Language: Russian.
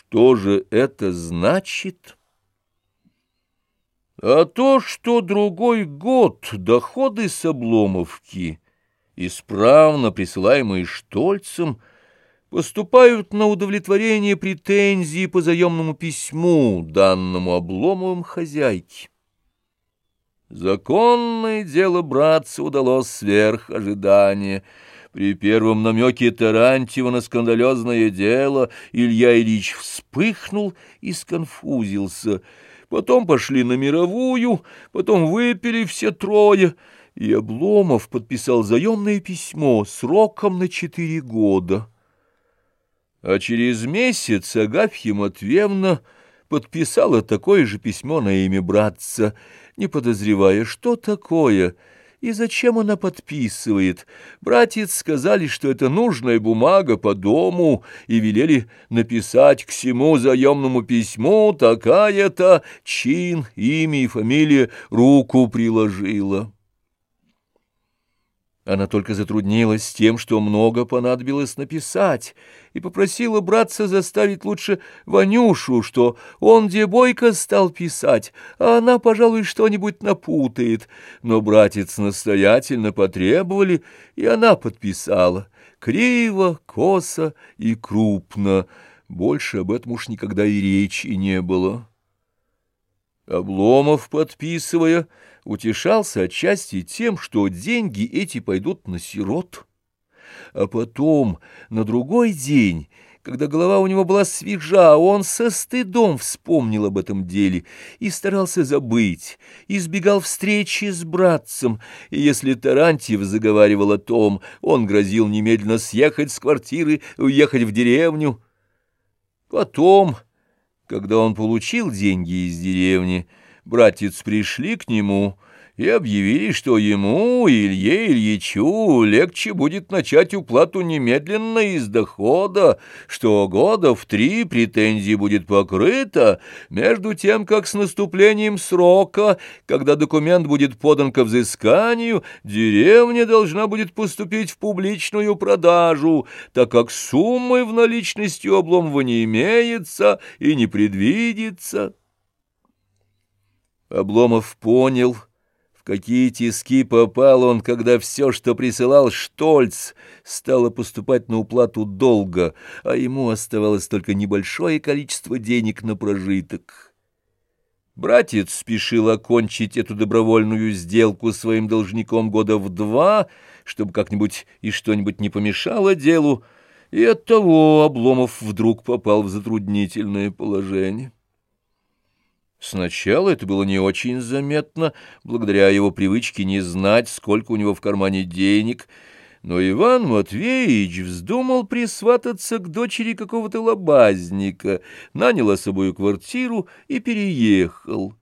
Что же это значит? А то, что другой год доходы с обломовки, исправно присылаемые Штольцем, поступают на удовлетворение претензии по заемному письму, данному Обломовым хозяйке. Законное дело братца удалось сверх ожидания — при первом намеке Тарантьева на скандалезное дело Илья Ильич вспыхнул и сконфузился. Потом пошли на мировую, потом выпили все трое, и Обломов подписал заемное письмо сроком на четыре года. А через месяц Агафья Матвеевна подписала такое же письмо на имя братца, не подозревая, что такое — и зачем она подписывает? Братец сказали, что это нужная бумага по дому, и велели написать к всему заемному письму такая-то, чин, имя и фамилия руку приложила. Она только затруднилась тем, что много понадобилось написать, и попросила братца заставить лучше Ванюшу, что он где бойко стал писать, а она, пожалуй, что-нибудь напутает. Но братец настоятельно потребовали, и она подписала. Криво, косо и крупно. Больше об этом уж никогда и речи не было. Обломов, подписывая, утешался отчасти тем, что деньги эти пойдут на сирот. А потом, на другой день, когда голова у него была свежа, он со стыдом вспомнил об этом деле и старался забыть, избегал встречи с братцем, и если Тарантьев заговаривал о том, он грозил немедленно съехать с квартиры, уехать в деревню. Потом... Когда он получил деньги из деревни, братец пришли к нему и объявили, что ему, Илье Ильичу, легче будет начать уплату немедленно из дохода, что года в три претензии будет покрыта, между тем, как с наступлением срока, когда документ будет подан ко взысканию, деревня должна будет поступить в публичную продажу, так как суммы в наличности Обломова не имеется и не предвидится. Обломов понял — в какие тиски попал он, когда все, что присылал Штольц, стало поступать на уплату долга, а ему оставалось только небольшое количество денег на прожиток. Братец спешил окончить эту добровольную сделку своим должником года в два, чтобы как-нибудь и что-нибудь не помешало делу, и оттого Обломов вдруг попал в затруднительное положение. Сначала это было не очень заметно, благодаря его привычке не знать, сколько у него в кармане денег, но Иван Матвеевич вздумал присвататься к дочери какого-то лобазника, нанял особую квартиру и переехал.